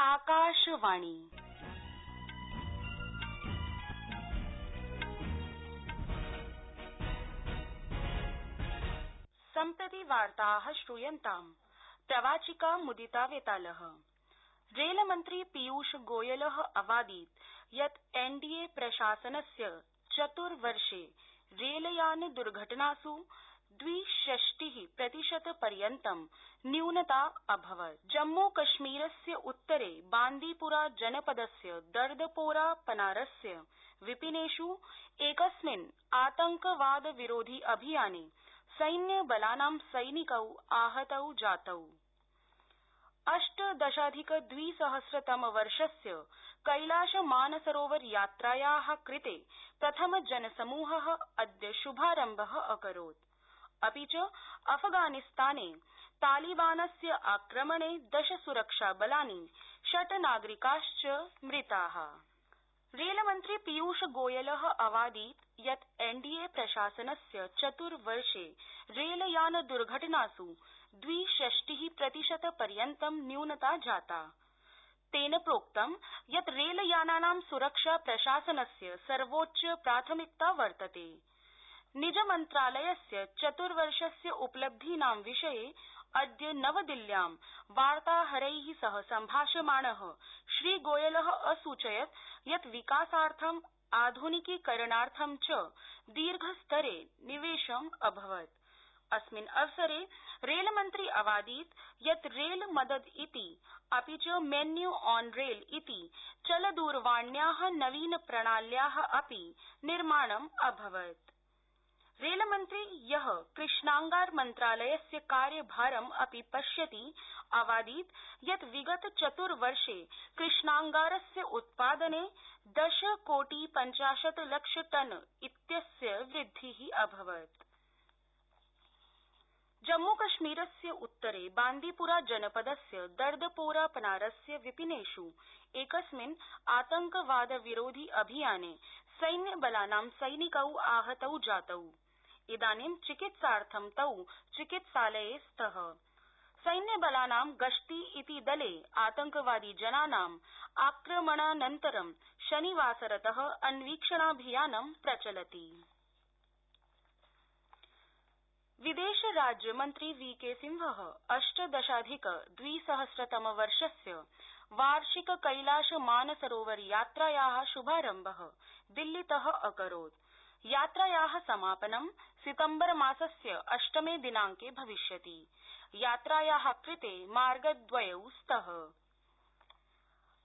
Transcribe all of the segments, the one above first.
आकाशवाणी. सम्प्रति वार्ता श्रूयन्ताम्। प्रवाचिका मुदिता वेताल। रेलमन्त्री पीयूष गोयल अवादीत् यत् एनडीए प्रशासनस्य चतुर्वर्षे रेलयान दुर्घटनास् द्विषष्टि प्रतिशत पर्यन्तं न्यूनता अभवत्। जम्मूकश्मीरस्य उत्तरे बांदीपुरा जनपदस्य, दर्दपोरा पनारस्य, विपिनेष् एकस्मिन् आतंकवाद विरोधि अभियाने सैन्यबलानां सैनिकौ आहतौ जातौ। अष्टदशाधिक द्विसहस्रतमवर्षस्य कैलाश मानसरोवर यात्राया कृते प्रथम जनसमूह अद्य शुभारंभ अकरोत्। अपि च अफगानिस्ताने तालिबानस्य आक्रमणे दश सुरक्षाबलानि षट् नागरिकाश्च मृता। रेलमन्त्री पीयूष गोयल अवादीत् यत् एनडीए प्रशासनस्य चतुर्वर्षे रेलयान दुर्घटनास् द्विषष्टि प्रतिशत पर्यन्तं न्यूनता जाता। तेन प्रोक्तं यत् रेलयानानां सुरक्षा प्रशासनस्य सर्वोच्च प्राथमिकता वर्तते। निजमन्त्रालयस्य चतुर्वर्षस्य उपलब्धीनां विषये अद्य नवदिल्ल्यां वार्ताहरै सह सम्भाषमाण श्रीगोयल असूचयत् यत् विकासार्थं आधुनिकीकरणार्थं च दीर्घस्तरे निवेशम् अभवत्। अस्मिन् अवसरे रेलमन्त्री अवादीत् यत् रेल मदद इति, अपि च मेन्यू ऑन रेल इति, चलदरवाण्या नवीन प्रणाल्या अपि निर्माणम् अभवत्। रेलमन्त्री य कृष्णांगार मन्त्रालयस्य कार्यभारम् अपि पश्यति, अवादीत् यत् विगत चतुर्वर्षे कृष्णांगारस्य उत्पादने दश कोटि पञ्चाशत् लक्ष टन इत्यस्य वृद्धि अभवत्। जम्मूकश्मीरस्य उत्तरे बांदीपुरा जनपदस्य दर्दपोरा पनारस्य विपिनेष् एकस्मिन् आतंकवाद विरोधि अभियाने सैन्यबलानां सैनिकौ आहतौ जातौ। इदानीं चिकित्सार्थं तौ चिकित्सालये स्तः। सैन्यबलानां गश्ती इति दले आतंकवादी जनानाम् आक्रमणानन्तरं शनिवासरत अन्वीक्षणाभियानं प्रचलति। विदेश राज्यमन्त्री वी के सिंह अष्टदशाधिक द्विसहस्रतमवर्षस्य वार्षिक कैलाश मानसरोवर यात्राया शुभारंभ दिल्लीत अकरोत्। यात्राया समापनं सितम्बरमासस्य अष्टमे दिनांके भविष्यति। यात्राया कृते मार्गद्वयौ स्तः।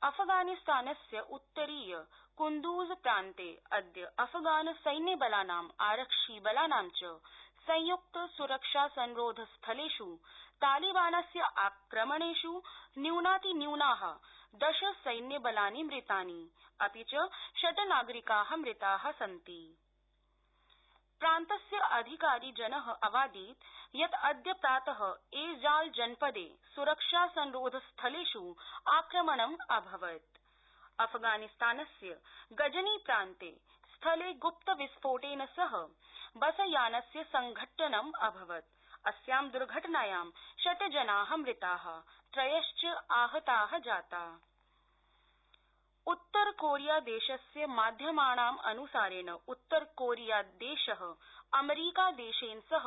अफगानिस्तानस्य उत्तरीय कुन्दूज प्रान्ते अद्य अफगान सैन्यबलानाम् आरक्षिबलानां च संयुक्त सुरक्षा संरोध स्थलेष् तालिबानस्य आक्रमणेष् न्यूनातिन्यूना दश सैन्यबलानि मृतानि, अपि च षट् नागरिका मृता सन्ति। प्रान्तस्य अधिकारी जन अवादीत् यत् अद्य प्रात ऐजाल जनपदे सुरक्षा संरोध स्थलेष् आक्रमणम् अभवत्। अफगानिस्तानस्य गजनी प्रान्ते स्थले गुप्त विस्फोटेन सह बसयानस्य संघट्टनम् अभवत्। अस्यां दुर्घटनायां षट् जना मृता, त्रयश्च आहता जाता। उत्तरकोरियादेशस्य माध्यमानाम् अनुसारेण उत्तरकोरियादेश अमरीकादेशेन सह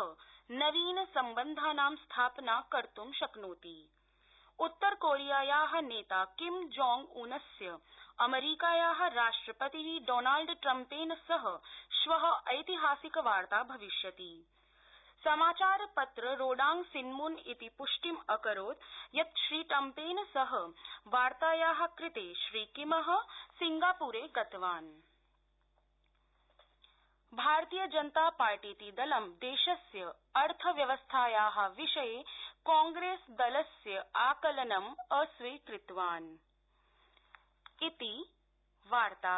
नवीन सम्बन्धानां स्थापना कर्त् शक्नोति। उत्तरकोरियाया नेता किम जोंग उनस्य अमरीकाया राष्ट्रपति डोनाल्ड ट्रम्पेन सह श्व ऐतिहासिक वार्ता भविष्यति। समाचारपत्र रोडांग सिन्मून इति पुष्टिम् अकरोत् यत् श्रीट्रम्पेन सह वार्ताया कृते श्रीकिम सिंगापुरे गतवान्। भारतीय जनता पार्टीति दलं देशस्य अर्थव्यवस्थाया विषये कांग्रेसदलस्य आकलनम् अस्वीकृतवान्। इति वार्ता।